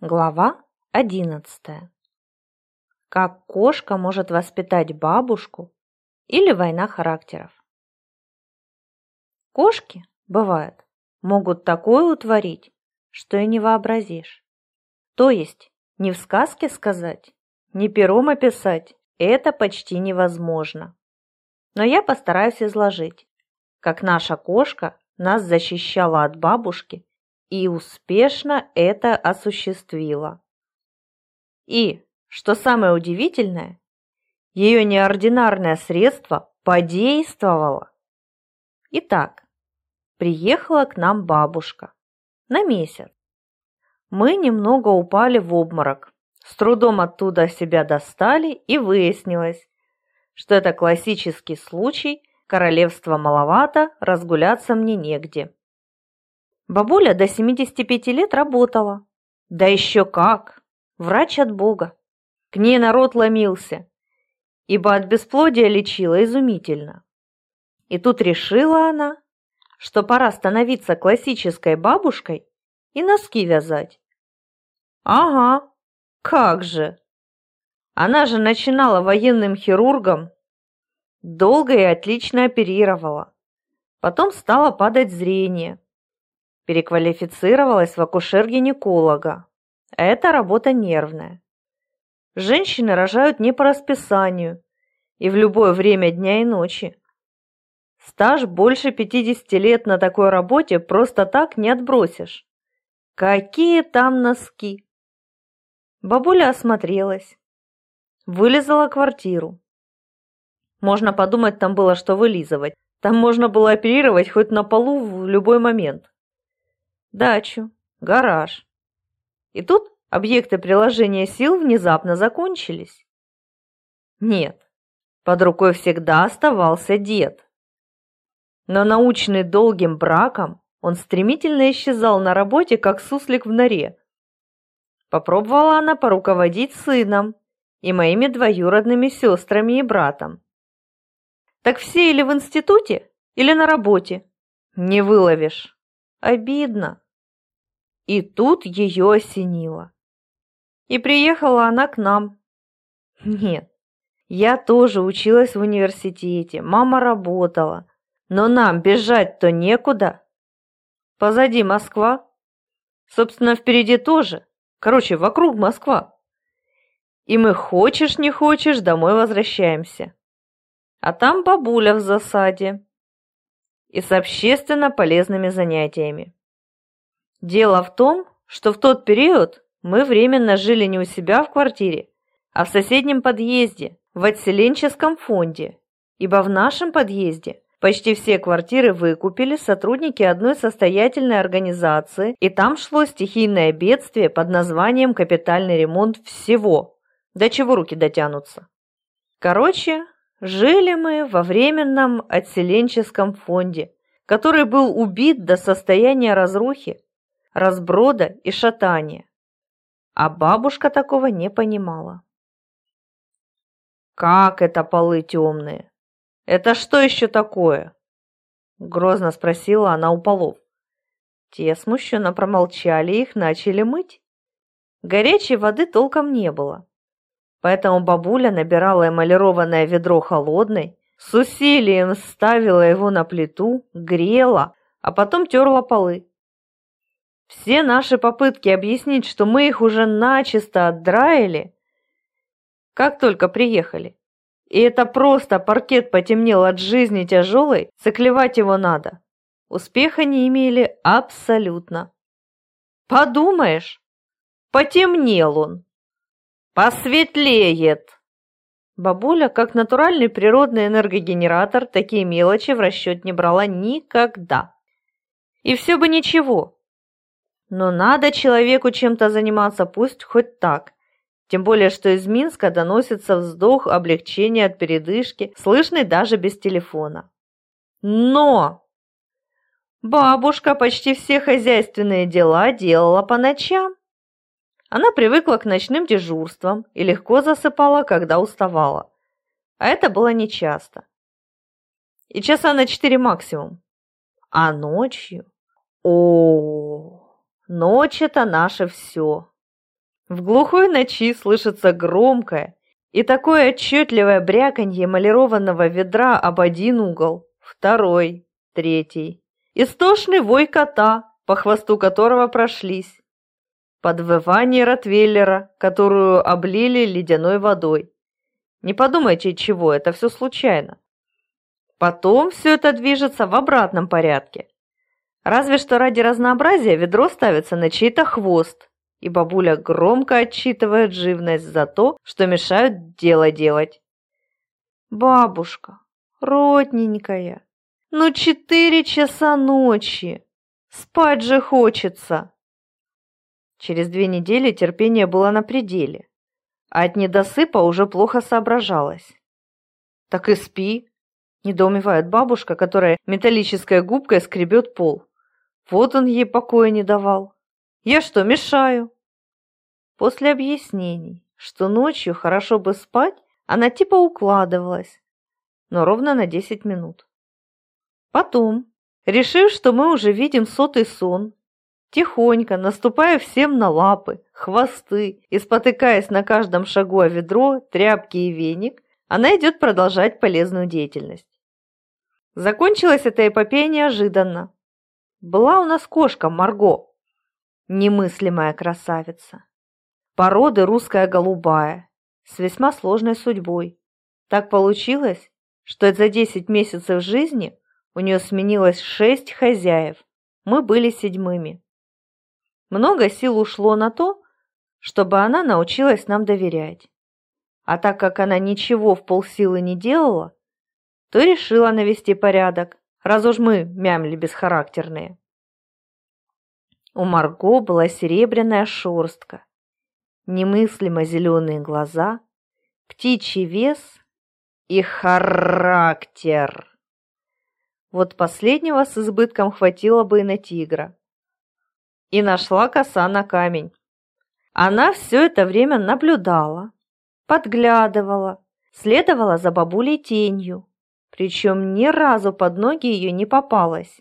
Глава одиннадцатая. Как кошка может воспитать бабушку или война характеров. Кошки, бывает, могут такое утворить, что и не вообразишь. То есть, не в сказке сказать, не пером описать, это почти невозможно. Но я постараюсь изложить, как наша кошка нас защищала от бабушки и успешно это осуществила. И, что самое удивительное, ее неординарное средство подействовало. Итак, приехала к нам бабушка на месяц. Мы немного упали в обморок, с трудом оттуда себя достали и выяснилось, что это классический случай, королевства маловато, разгуляться мне негде. Бабуля до 75 лет работала. Да еще как! Врач от Бога. К ней народ ломился, ибо от бесплодия лечила изумительно. И тут решила она, что пора становиться классической бабушкой и носки вязать. Ага, как же! Она же начинала военным хирургом, долго и отлично оперировала. Потом стало падать зрение, Переквалифицировалась в акушер-гинеколога. Это работа нервная. Женщины рожают не по расписанию и в любое время дня и ночи. Стаж больше 50 лет на такой работе просто так не отбросишь. Какие там носки! Бабуля осмотрелась. Вылезала квартиру. Можно подумать, там было что вылизывать. Там можно было оперировать хоть на полу в любой момент дачу, гараж. И тут объекты приложения сил внезапно закончились. Нет, под рукой всегда оставался дед. Но научный долгим браком он стремительно исчезал на работе, как суслик в норе. Попробовала она поруководить сыном и моими двоюродными сестрами и братом. Так все или в институте, или на работе. Не выловишь. Обидно. И тут ее осенило. И приехала она к нам. Нет, я тоже училась в университете, мама работала. Но нам бежать-то некуда. Позади Москва. Собственно, впереди тоже. Короче, вокруг Москва. И мы, хочешь не хочешь, домой возвращаемся. А там бабуля в засаде. И с общественно полезными занятиями. Дело в том, что в тот период мы временно жили не у себя в квартире, а в соседнем подъезде, в отселенческом фонде, ибо в нашем подъезде почти все квартиры выкупили сотрудники одной состоятельной организации, и там шло стихийное бедствие под названием «Капитальный ремонт всего». До чего руки дотянутся? Короче, жили мы во временном отселенческом фонде, который был убит до состояния разрухи, разброда и шатания. А бабушка такого не понимала. «Как это полы темные? Это что еще такое?» Грозно спросила она у полов. Те смущенно промолчали и их начали мыть. Горячей воды толком не было. Поэтому бабуля набирала эмалированное ведро холодной, с усилием ставила его на плиту, грела, а потом терла полы. Все наши попытки объяснить, что мы их уже начисто отдраили, как только приехали. И это просто паркет потемнел от жизни тяжелой, циклевать его надо. Успеха не имели абсолютно. Подумаешь, потемнел он. Посветлеет. Бабуля, как натуральный природный энергогенератор, такие мелочи в расчет не брала никогда. И все бы ничего, но надо человеку чем-то заниматься, пусть хоть так. Тем более, что из Минска доносится вздох облегчения от передышки, слышный даже без телефона. Но! Бабушка почти все хозяйственные дела делала по ночам. Она привыкла к ночным дежурствам и легко засыпала, когда уставала. А это было нечасто. И часа на четыре максимум. А ночью... О, -о, -о, -о. Ночь — это наше все. В глухой ночи слышится громкое и такое отчетливое бряканье эмалированного ведра об один угол, второй, третий. Истошный вой кота, по хвосту которого прошлись. Подвывание Ротвейлера, которую облили ледяной водой. Не подумайте, чего, это все случайно. Потом все это движется в обратном порядке. Разве что ради разнообразия ведро ставится на чей-то хвост, и бабуля громко отчитывает живность за то, что мешают дело делать. «Бабушка, родненькая, ну четыре часа ночи, спать же хочется!» Через две недели терпение было на пределе, а от недосыпа уже плохо соображалось. «Так и спи!» – недоумевает бабушка, которая металлической губкой скребет пол. Вот он ей покоя не давал. Я что, мешаю? После объяснений, что ночью хорошо бы спать, она типа укладывалась, но ровно на 10 минут. Потом, решив, что мы уже видим сотый сон, тихонько, наступая всем на лапы, хвосты и спотыкаясь на каждом шагу о ведро, тряпки и веник, она идет продолжать полезную деятельность. Закончилась эта эпопея неожиданно. Была у нас кошка Марго, немыслимая красавица. Породы русская голубая, с весьма сложной судьбой. Так получилось, что за 10 месяцев жизни у нее сменилось шесть хозяев, мы были седьмыми. Много сил ушло на то, чтобы она научилась нам доверять. А так как она ничего в полсилы не делала, то решила навести порядок, раз уж мы мямли бесхарактерные. У Марго была серебряная шерстка, немыслимо зеленые глаза, птичий вес и характер. Вот последнего с избытком хватило бы и на тигра. И нашла коса на камень. Она все это время наблюдала, подглядывала, следовала за бабулей тенью, причем ни разу под ноги ее не попалась,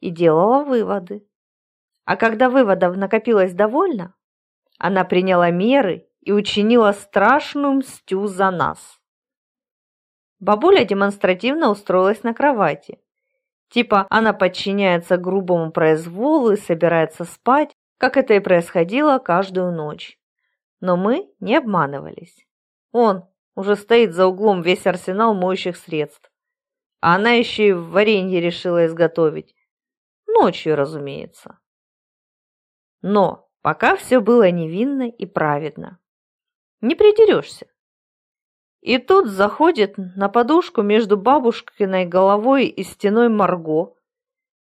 и делала выводы. А когда выводов накопилось довольно, она приняла меры и учинила страшную мстю за нас. Бабуля демонстративно устроилась на кровати. Типа она подчиняется грубому произволу и собирается спать, как это и происходило каждую ночь. Но мы не обманывались. Он, уже стоит за углом весь арсенал моющих средств. А она еще и варенье решила изготовить. Ночью, разумеется. Но пока все было невинно и праведно. Не придерешься. И тут заходит на подушку между бабушкиной головой и стеной Марго,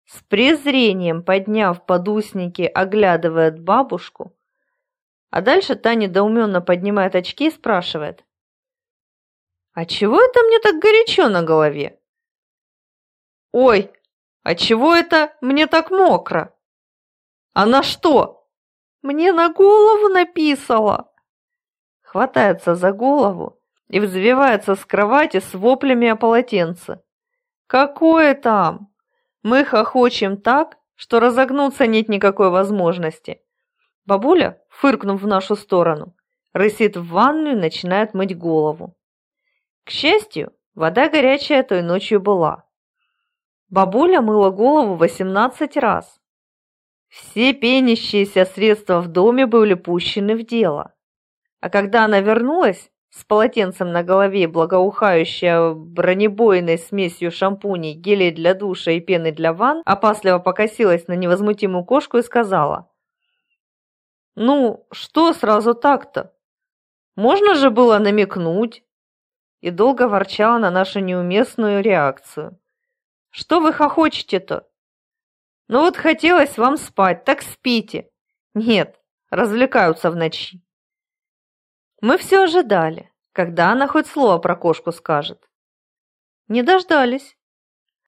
с презрением подняв подусники, оглядывает бабушку, а дальше та недоуменно поднимает очки и спрашивает. «А чего это мне так горячо на голове?» «Ой, а чего это мне так мокро?» «Она что, мне на голову написала?» Хватается за голову и взвивается с кровати с воплями о полотенце. «Какое там? Мы хохочем так, что разогнуться нет никакой возможности». Бабуля, фыркнув в нашу сторону, рысит в ванную и начинает мыть голову. К счастью, вода горячая той ночью была. Бабуля мыла голову 18 раз. Все пенящиеся средства в доме были пущены в дело. А когда она вернулась, с полотенцем на голове, благоухающая бронебойной смесью шампуней, гелей для душа и пены для ванн, опасливо покосилась на невозмутимую кошку и сказала. «Ну, что сразу так-то? Можно же было намекнуть, и долго ворчала на нашу неуместную реакцию. «Что вы хохочете-то? Ну вот хотелось вам спать, так спите. Нет, развлекаются в ночи». Мы все ожидали, когда она хоть слово про кошку скажет. Не дождались.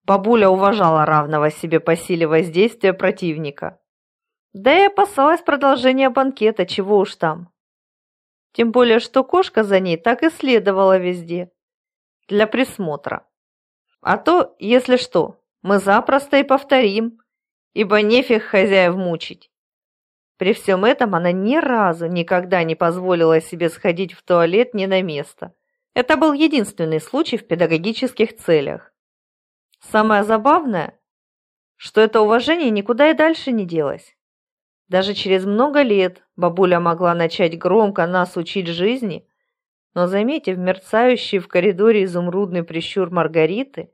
Бабуля уважала равного себе по силе воздействия противника. Да и опасалась продолжения банкета, чего уж там. Тем более, что кошка за ней так и следовала везде. Для присмотра. А то, если что, мы запросто и повторим, ибо нефиг хозяев мучить. При всем этом она ни разу никогда не позволила себе сходить в туалет не на место. Это был единственный случай в педагогических целях. Самое забавное, что это уважение никуда и дальше не делось. Даже через много лет бабуля могла начать громко нас учить жизни, но, заметив мерцающий в коридоре изумрудный прищур Маргариты,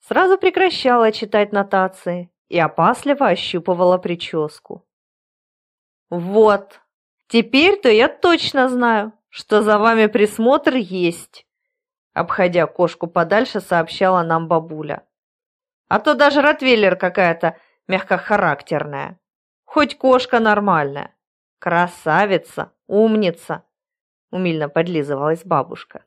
сразу прекращала читать нотации и опасливо ощупывала прическу. «Вот, теперь-то я точно знаю, что за вами присмотр есть», обходя кошку подальше, сообщала нам бабуля. «А то даже ротвейлер какая-то мягкохарактерная. Хоть кошка нормальная. Красавица, умница», умильно подлизывалась бабушка.